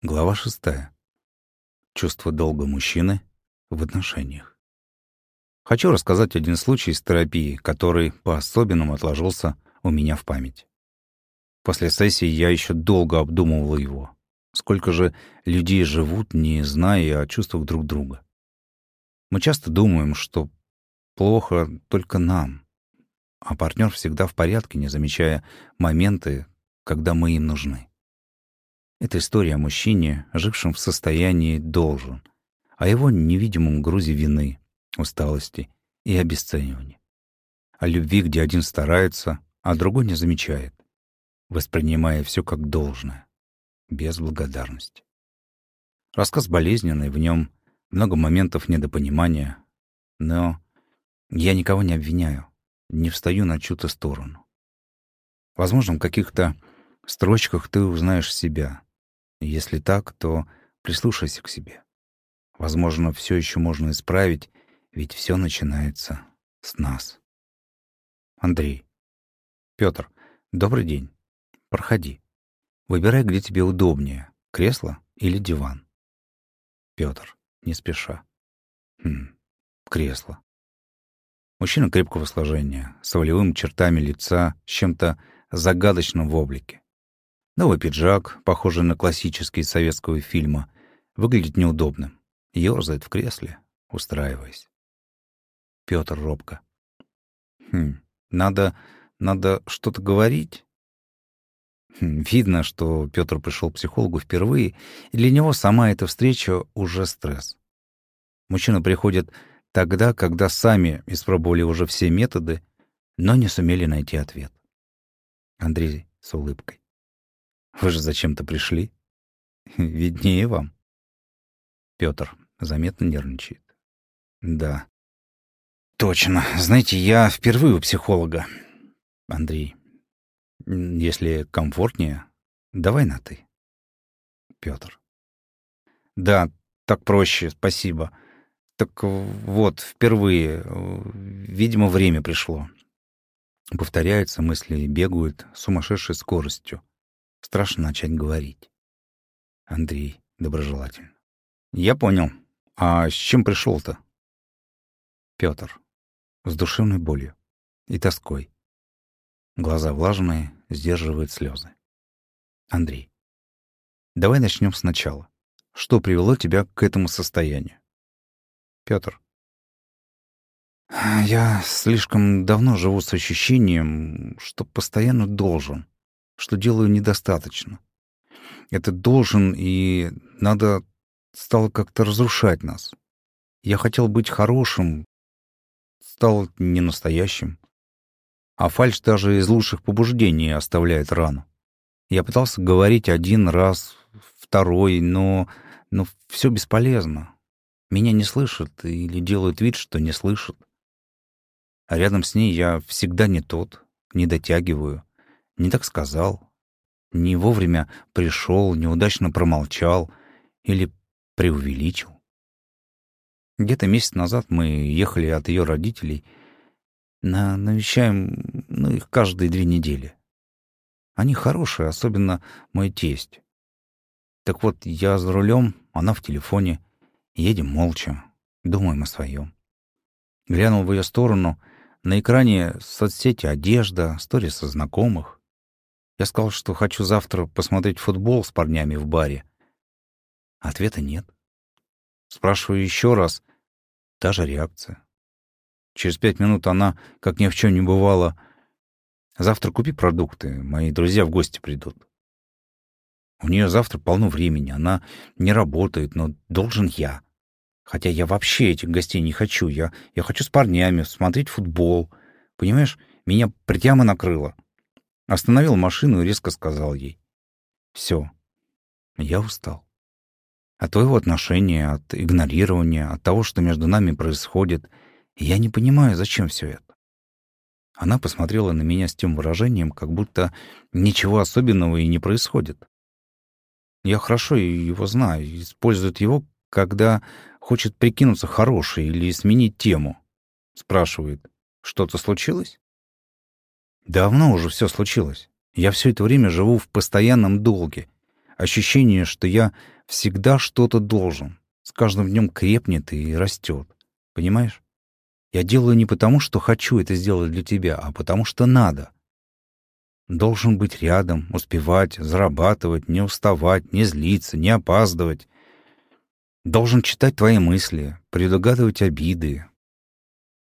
Глава шестая. Чувство долга мужчины в отношениях. Хочу рассказать один случай из терапии, который по-особенному отложился у меня в память. После сессии я еще долго обдумывал его. Сколько же людей живут, не зная о чувствах друг друга. Мы часто думаем, что плохо только нам, а партнер всегда в порядке, не замечая моменты, когда мы им нужны. Это история о мужчине, жившем в состоянии «должен», о его невидимом грузе вины, усталости и обесценивания. О любви, где один старается, а другой не замечает, воспринимая все как должное, без благодарности. Рассказ болезненный, в нем много моментов недопонимания, но я никого не обвиняю, не встаю на чью-то сторону. Возможно, в каких-то строчках ты узнаешь себя, если так, то прислушайся к себе. Возможно, все еще можно исправить, ведь все начинается с нас. Андрей. Петр, добрый день. Проходи. Выбирай, где тебе удобнее, кресло или диван. Петр, не спеша. Хм, кресло. Мужчина крепкого сложения, с волевым чертами лица, с чем-то загадочным в облике. Новый пиджак, похожий на классический из советского фильма, выглядит неудобным. Ёрзает в кресле, устраиваясь. Пётр робко. Хм, надо, надо что-то говорить? Хм, видно, что Пётр пришел к психологу впервые, и для него сама эта встреча уже стресс. Мужчины приходят тогда, когда сами испробовали уже все методы, но не сумели найти ответ. Андрей с улыбкой. Вы же зачем-то пришли. Виднее вам. Петр заметно нервничает. Да. Точно. Знаете, я впервые у психолога. Андрей. Если комфортнее, давай на «ты». Петр. Да, так проще, спасибо. Так вот, впервые. Видимо, время пришло. Повторяются, мысли бегают сумасшедшей скоростью. Страшно начать говорить. Андрей доброжелательно. Я понял. А с чем пришел-то? Петр. С душевной болью и тоской. Глаза влажные, сдерживают слезы. Андрей. Давай начнем сначала. Что привело тебя к этому состоянию? Петр. Я слишком давно живу с ощущением, что постоянно должен что делаю недостаточно. Это должен, и надо стало как-то разрушать нас. Я хотел быть хорошим, стал ненастоящим. А фальшь даже из лучших побуждений оставляет рану. Я пытался говорить один раз, второй, но, но все бесполезно. Меня не слышат или делают вид, что не слышат. А рядом с ней я всегда не тот, не дотягиваю не так сказал, не вовремя пришел, неудачно промолчал или преувеличил. Где-то месяц назад мы ехали от ее родителей, на, навещаем ну, их каждые две недели. Они хорошие, особенно мой тесть. Так вот, я за рулем, она в телефоне, едем молча, думаем о своем. Глянул в ее сторону, на экране соцсети одежда, сторисы знакомых. Я сказал, что хочу завтра посмотреть футбол с парнями в баре. Ответа нет. Спрашиваю еще раз. Та же реакция. Через пять минут она, как ни в чем не бывало, «Завтра купи продукты, мои друзья в гости придут». У нее завтра полно времени, она не работает, но должен я. Хотя я вообще этих гостей не хочу. Я, я хочу с парнями смотреть футбол. Понимаешь, меня прямо накрыло. Остановил машину и резко сказал ей. «Все, я устал. От твоего отношения, от игнорирования, от того, что между нами происходит. я не понимаю, зачем все это». Она посмотрела на меня с тем выражением, как будто ничего особенного и не происходит. Я хорошо его знаю, использует его, когда хочет прикинуться хорошей или сменить тему. Спрашивает, что-то случилось? Давно уже все случилось. Я все это время живу в постоянном долге. ощущение, что я всегда что-то должен. С каждым днем крепнет и растет. Понимаешь? Я делаю не потому, что хочу это сделать для тебя, а потому что надо. Должен быть рядом, успевать, зарабатывать, не уставать, не злиться, не опаздывать. Должен читать твои мысли, предугадывать обиды,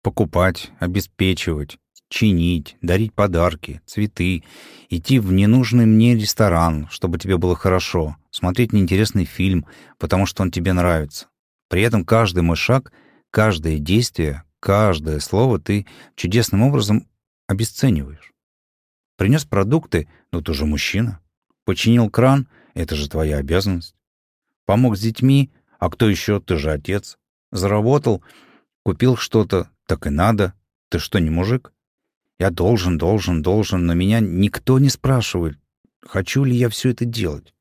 покупать, обеспечивать, чинить, дарить подарки, цветы, идти в ненужный мне ресторан, чтобы тебе было хорошо, смотреть неинтересный фильм, потому что он тебе нравится. При этом каждый мой шаг, каждое действие, каждое слово ты чудесным образом обесцениваешь. Принес продукты, ну ты же мужчина. Починил кран, это же твоя обязанность. Помог с детьми, а кто еще, ты же отец. Заработал, купил что-то, так и надо. Ты что, не мужик? Я должен, должен, должен, но меня никто не спрашивает, хочу ли я все это делать.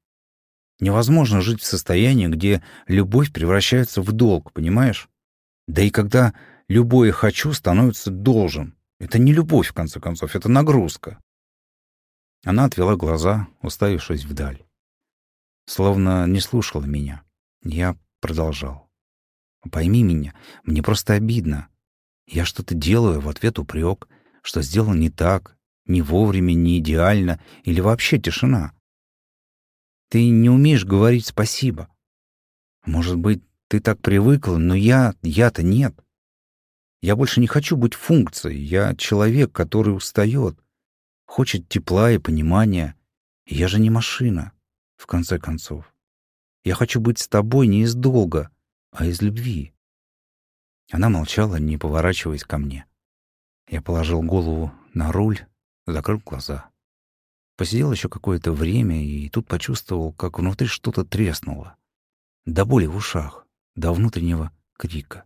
Невозможно жить в состоянии, где любовь превращается в долг, понимаешь? Да и когда любое «хочу» становится «должен». Это не любовь, в конце концов, это нагрузка. Она отвела глаза, уставившись вдаль. Словно не слушала меня. Я продолжал. «Пойми меня, мне просто обидно. Я что-то делаю, в ответ упрек, что сделал не так, не вовремя, не идеально или вообще тишина. Ты не умеешь говорить спасибо. Может быть, ты так привыкла, но я... я-то нет. Я больше не хочу быть функцией. Я человек, который устает, хочет тепла и понимания. Я же не машина, в конце концов. Я хочу быть с тобой не из долга, а из любви. Она молчала, не поворачиваясь ко мне. Я положил голову на руль, закрыл глаза. Посидел еще какое-то время и тут почувствовал, как внутри что-то треснуло. До боли в ушах, до внутреннего крика.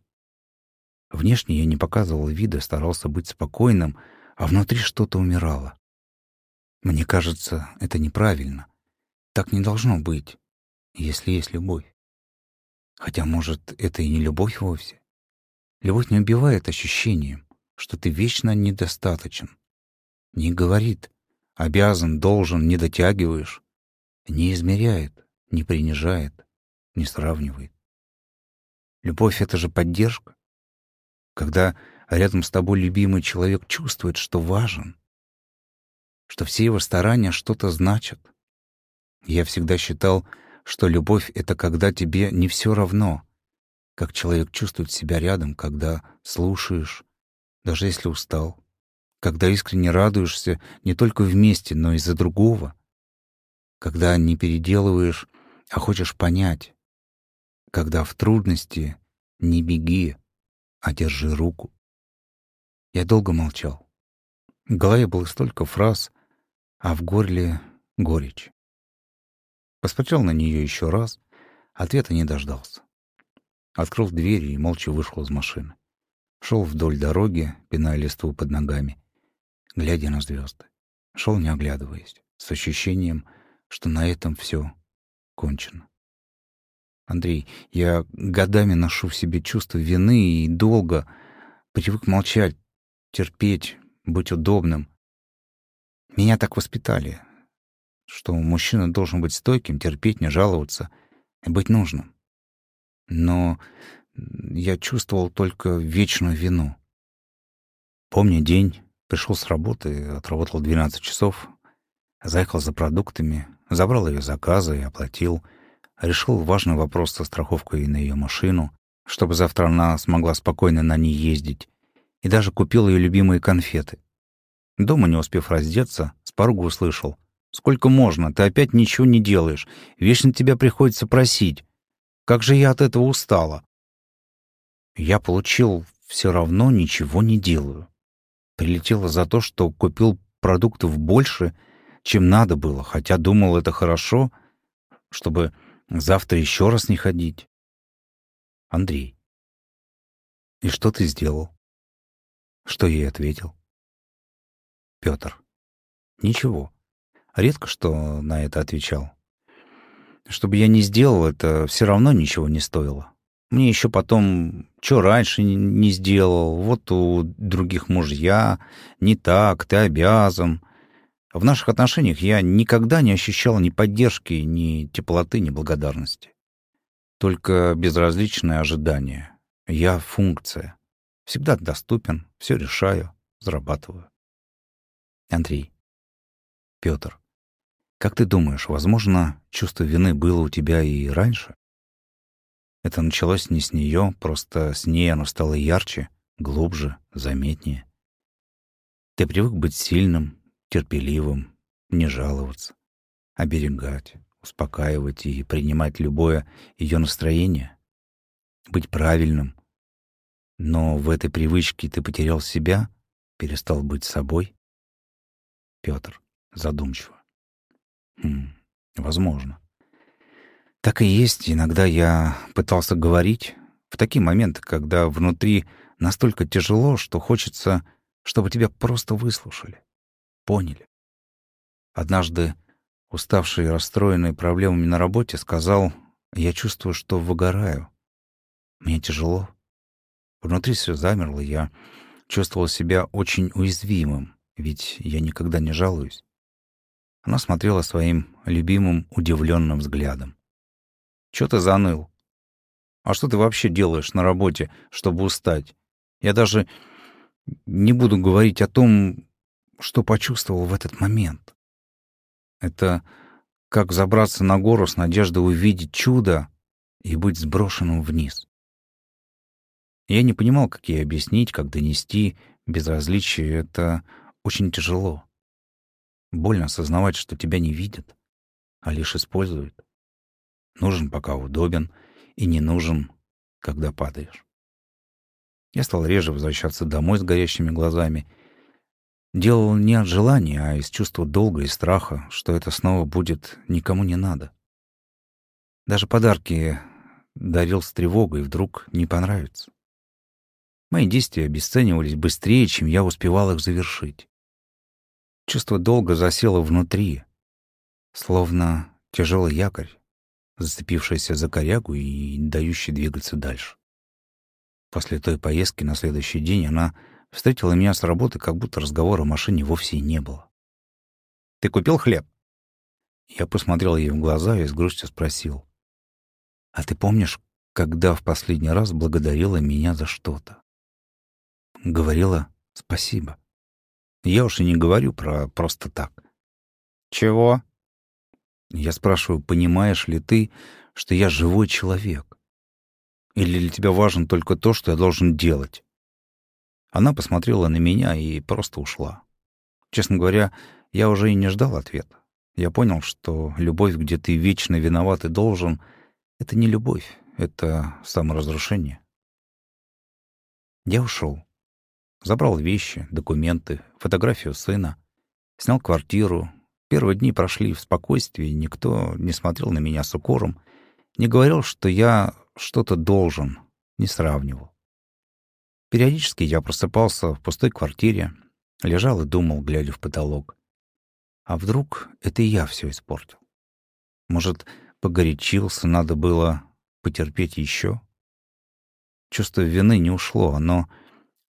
Внешне я не показывал вида, старался быть спокойным, а внутри что-то умирало. Мне кажется, это неправильно. Так не должно быть, если есть любовь. Хотя, может, это и не любовь вовсе. Любовь не убивает ощущением, что ты вечно недостаточен. Не говорит «обязан», «должен», «не дотягиваешь». Не измеряет, не принижает, не сравнивает. Любовь — это же поддержка. Когда рядом с тобой любимый человек чувствует, что важен, что все его старания что-то значат. Я всегда считал, что любовь — это когда тебе не все равно, как человек чувствует себя рядом, когда слушаешь, даже если устал, когда искренне радуешься не только вместе, но и за другого, когда не переделываешь, а хочешь понять, когда в трудности не беги, а держи руку. Я долго молчал. В голове было столько фраз, а в горле — горечь. Посмотрел на нее еще раз, ответа не дождался. Открыл дверь и молча вышел из машины. Шел вдоль дороги, пиная листву под ногами, глядя на звезды. Шел не оглядываясь, с ощущением, что на этом все кончено. Андрей, я годами ношу в себе чувство вины и долго привык молчать, терпеть, быть удобным. Меня так воспитали, что мужчина должен быть стойким, терпеть, не жаловаться и быть нужным но я чувствовал только вечную вину. Помню день, пришел с работы, отработал 12 часов, заехал за продуктами, забрал ее заказы и оплатил, решил важный вопрос со страховкой на ее машину, чтобы завтра она смогла спокойно на ней ездить, и даже купил ее любимые конфеты. Дома, не успев раздеться, с порога услышал. «Сколько можно? Ты опять ничего не делаешь. Вечно тебя приходится просить. Как же я от этого устала. Я получил все равно ничего не делаю. Прилетело за то, что купил продуктов больше, чем надо было, хотя думал, это хорошо, чтобы завтра еще раз не ходить. Андрей. И что ты сделал? Что ей ответил? Петр. Ничего. Редко что на это отвечал. Что бы я ни сделал, это все равно ничего не стоило. Мне еще потом, что раньше не сделал, вот у других мужья, не так, ты обязан. В наших отношениях я никогда не ощущал ни поддержки, ни теплоты, ни благодарности. Только безразличное ожидание. Я — функция. Всегда доступен, все решаю, зарабатываю. Андрей. Петр. Как ты думаешь, возможно, чувство вины было у тебя и раньше? Это началось не с нее, просто с ней оно стало ярче, глубже, заметнее. Ты привык быть сильным, терпеливым, не жаловаться, оберегать, успокаивать и принимать любое ее настроение, быть правильным. Но в этой привычке ты потерял себя, перестал быть собой. Петр задумчиво. Хм, возможно. Так и есть. Иногда я пытался говорить в такие моменты, когда внутри настолько тяжело, что хочется, чтобы тебя просто выслушали, поняли. Однажды, уставший и расстроенный проблемами на работе, сказал, «Я чувствую, что выгораю. Мне тяжело». Внутри все замерло, я чувствовал себя очень уязвимым, ведь я никогда не жалуюсь. Она смотрела своим любимым удивленным взглядом. «Чё ты заныл? А что ты вообще делаешь на работе, чтобы устать? Я даже не буду говорить о том, что почувствовал в этот момент. Это как забраться на гору с надеждой увидеть чудо и быть сброшенным вниз. Я не понимал, как ей объяснить, как донести безразличие. Это очень тяжело. Больно осознавать, что тебя не видят, а лишь используют. Нужен, пока удобен, и не нужен, когда падаешь. Я стал реже возвращаться домой с горящими глазами. Делал не от желания, а из чувства долга и страха, что это снова будет никому не надо. Даже подарки дарил с тревогой, вдруг не понравится. Мои действия обесценивались быстрее, чем я успевал их завершить. Чувство долга засело внутри, словно тяжелый якорь, зацепившийся за корягу и не дающий двигаться дальше. После той поездки на следующий день она встретила меня с работы, как будто разговора о машине вовсе не было. «Ты купил хлеб?» Я посмотрел ей в глаза и с грустью спросил. «А ты помнишь, когда в последний раз благодарила меня за что-то?» Говорила «спасибо». Я уж и не говорю про просто так. Чего? Я спрашиваю, понимаешь ли ты, что я живой человек? Или для тебя важно только то, что я должен делать? Она посмотрела на меня и просто ушла. Честно говоря, я уже и не ждал ответа. Я понял, что любовь, где ты вечно виноват и должен, — это не любовь, это саморазрушение. Я ушел. Забрал вещи, документы, фотографию сына. Снял квартиру. Первые дни прошли в спокойствии, никто не смотрел на меня с укором, не говорил, что я что-то должен, не сравнивал. Периодически я просыпался в пустой квартире, лежал и думал, глядя в потолок. А вдруг это я все испортил? Может, погорячился, надо было потерпеть еще? Чувство вины не ушло, оно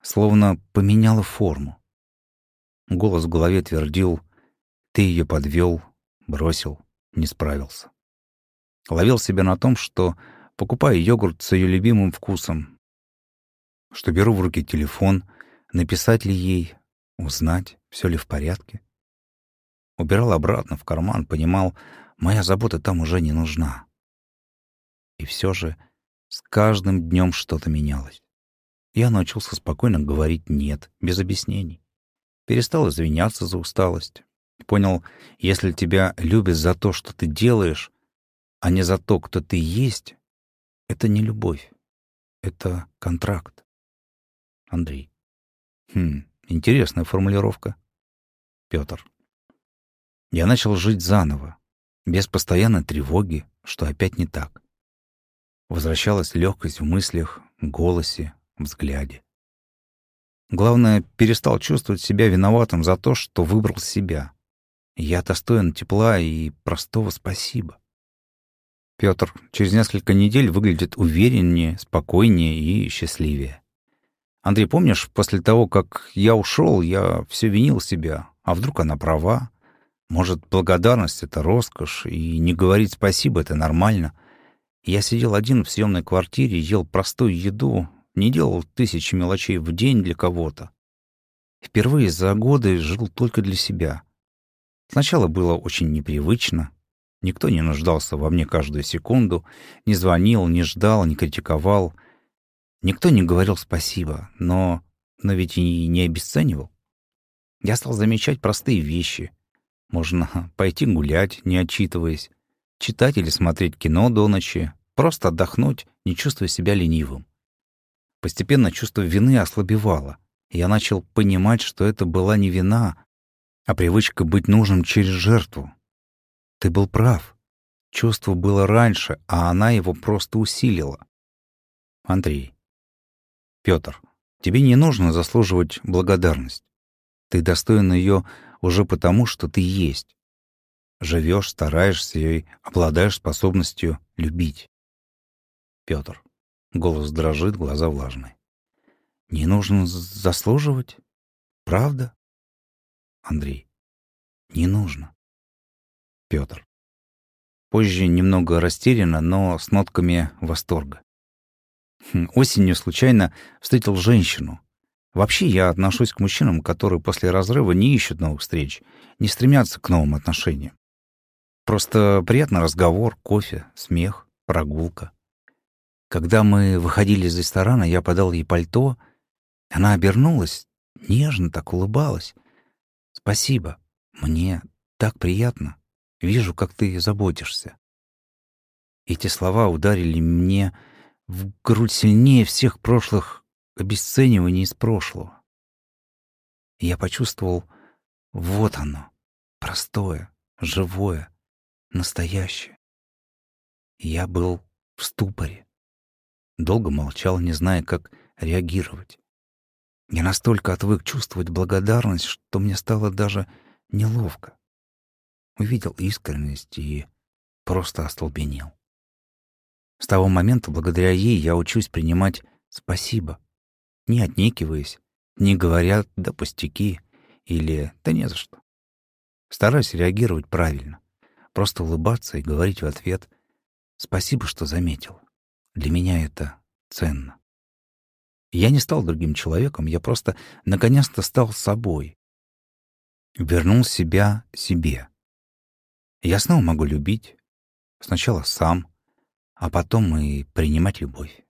словно поменяла форму. Голос в голове твердил «Ты ее подвел, бросил, не справился». Ловил себя на том, что покупаю йогурт с ее любимым вкусом, что беру в руки телефон, написать ли ей, узнать, все ли в порядке. Убирал обратно в карман, понимал, моя забота там уже не нужна. И все же с каждым днем что-то менялось. Я научился спокойно говорить «нет», без объяснений. Перестал извиняться за усталость. Понял, если тебя любят за то, что ты делаешь, а не за то, кто ты есть, это не любовь. Это контракт. Андрей. Хм, интересная формулировка. Петр. Я начал жить заново, без постоянной тревоги, что опять не так. Возвращалась легкость в мыслях, голосе, взгляде. Главное, перестал чувствовать себя виноватым за то, что выбрал себя. Я достоин тепла и простого спасибо. Петр через несколько недель выглядит увереннее, спокойнее и счастливее. Андрей, помнишь, после того, как я ушел, я все винил себя. А вдруг она права? Может, благодарность — это роскошь, и не говорить спасибо — это нормально. Я сидел один в съемной квартире, ел простую еду, не делал тысячи мелочей в день для кого-то. Впервые за годы жил только для себя. Сначала было очень непривычно. Никто не нуждался во мне каждую секунду, не звонил, не ждал, не критиковал. Никто не говорил спасибо, но, но ведь и не обесценивал. Я стал замечать простые вещи. Можно пойти гулять, не отчитываясь, читать или смотреть кино до ночи, просто отдохнуть, не чувствуя себя ленивым. Постепенно чувство вины ослабевало, я начал понимать, что это была не вина, а привычка быть нужным через жертву. Ты был прав. Чувство было раньше, а она его просто усилила. Андрей. Петр, тебе не нужно заслуживать благодарность. Ты достоин ее уже потому, что ты есть. Живешь, стараешься и обладаешь способностью любить. Петр. Голос дрожит, глаза влажные. Не нужно заслуживать? Правда? Андрей. Не нужно. Петр. Позже немного растерянно, но с нотками восторга. Хм, осенью случайно встретил женщину. Вообще я отношусь к мужчинам, которые после разрыва не ищут новых встреч, не стремятся к новым отношениям. Просто приятный разговор, кофе, смех, прогулка. Когда мы выходили из ресторана, я подал ей пальто. Она обернулась, нежно так улыбалась. «Спасибо. Мне так приятно. Вижу, как ты заботишься». Эти слова ударили мне в грудь сильнее всех прошлых обесцениваний из прошлого. я почувствовал, вот оно, простое, живое, настоящее. я был в ступоре. Долго молчал, не зная, как реагировать. Я настолько отвык чувствовать благодарность, что мне стало даже неловко. Увидел искренность и просто остолбенел. С того момента, благодаря ей, я учусь принимать «спасибо», не отнекиваясь, не говоря «да пустяки» или «да не за что». Стараюсь реагировать правильно, просто улыбаться и говорить в ответ «спасибо, что заметил». Для меня это ценно. Я не стал другим человеком, я просто наконец-то стал собой. Вернул себя себе. Я снова могу любить. Сначала сам, а потом и принимать любовь.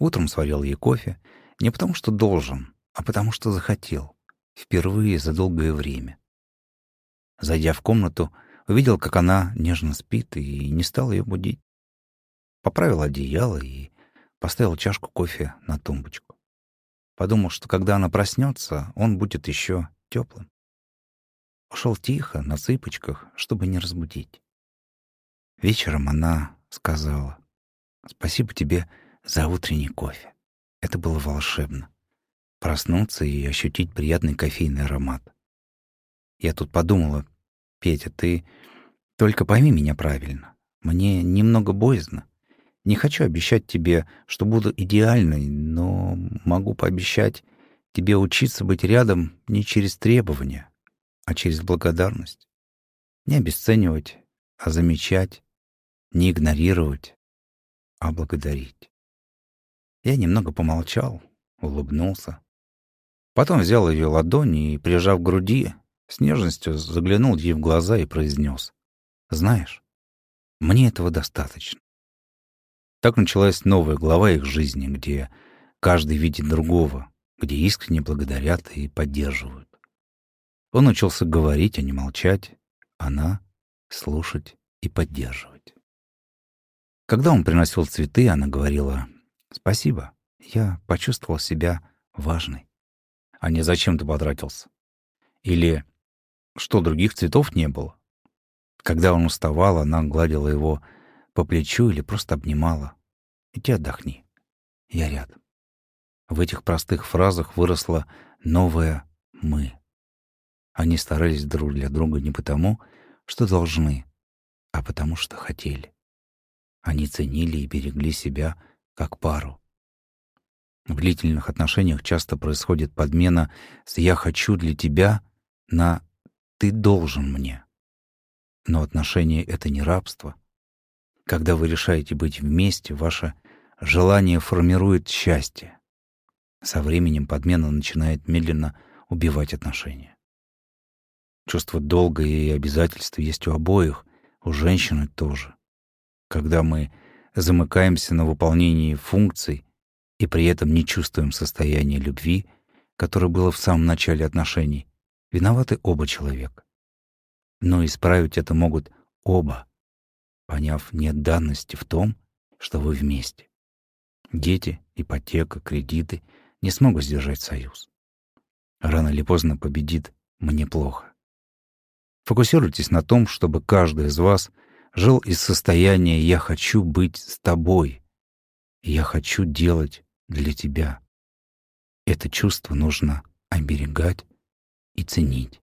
Утром сварил ей кофе, не потому что должен, а потому что захотел. Впервые за долгое время. Зайдя в комнату, увидел, как она нежно спит, и не стал ее будить поправил одеяло и поставил чашку кофе на тумбочку. Подумал, что когда она проснется, он будет еще теплым. Ушел тихо, на цыпочках, чтобы не разбудить. Вечером она сказала, «Спасибо тебе за утренний кофе. Это было волшебно. Проснуться и ощутить приятный кофейный аромат. Я тут подумала, Петя, ты только пойми меня правильно. Мне немного боязно. Не хочу обещать тебе, что буду идеальной, но могу пообещать тебе учиться быть рядом не через требования, а через благодарность. Не обесценивать, а замечать, не игнорировать, а благодарить. Я немного помолчал, улыбнулся. Потом взял ее ладони и, прижав к груди, с нежностью заглянул ей в глаза и произнес. «Знаешь, мне этого достаточно. Так началась новая глава их жизни, где каждый видит другого, где искренне благодарят и поддерживают. Он учился говорить, а не молчать, она — слушать и поддерживать. Когда он приносил цветы, она говорила «Спасибо, я почувствовал себя важной». А не «Зачем ты потратился?» Или «Что, других цветов не было?» Когда он уставал, она гладила его по плечу или просто обнимала. Иди отдохни. Я рядом. В этих простых фразах выросло новое «мы». Они старались друг для друга не потому, что должны, а потому что хотели. Они ценили и берегли себя как пару. В длительных отношениях часто происходит подмена с «я хочу для тебя» на «ты должен мне». Но отношения — это не рабство. Когда вы решаете быть вместе, ваше желание формирует счастье. Со временем подмена начинает медленно убивать отношения. Чувство долга и обязательства есть у обоих, у женщины тоже. Когда мы замыкаемся на выполнении функций и при этом не чувствуем состояния любви, которое было в самом начале отношений, виноваты оба человека. Но исправить это могут оба, поняв нет данности в том, что вы вместе. Дети, ипотека, кредиты не смогут сдержать союз. Рано или поздно победит «мне плохо». Фокусируйтесь на том, чтобы каждый из вас жил из состояния «я хочу быть с тобой», «я хочу делать для тебя». Это чувство нужно оберегать и ценить.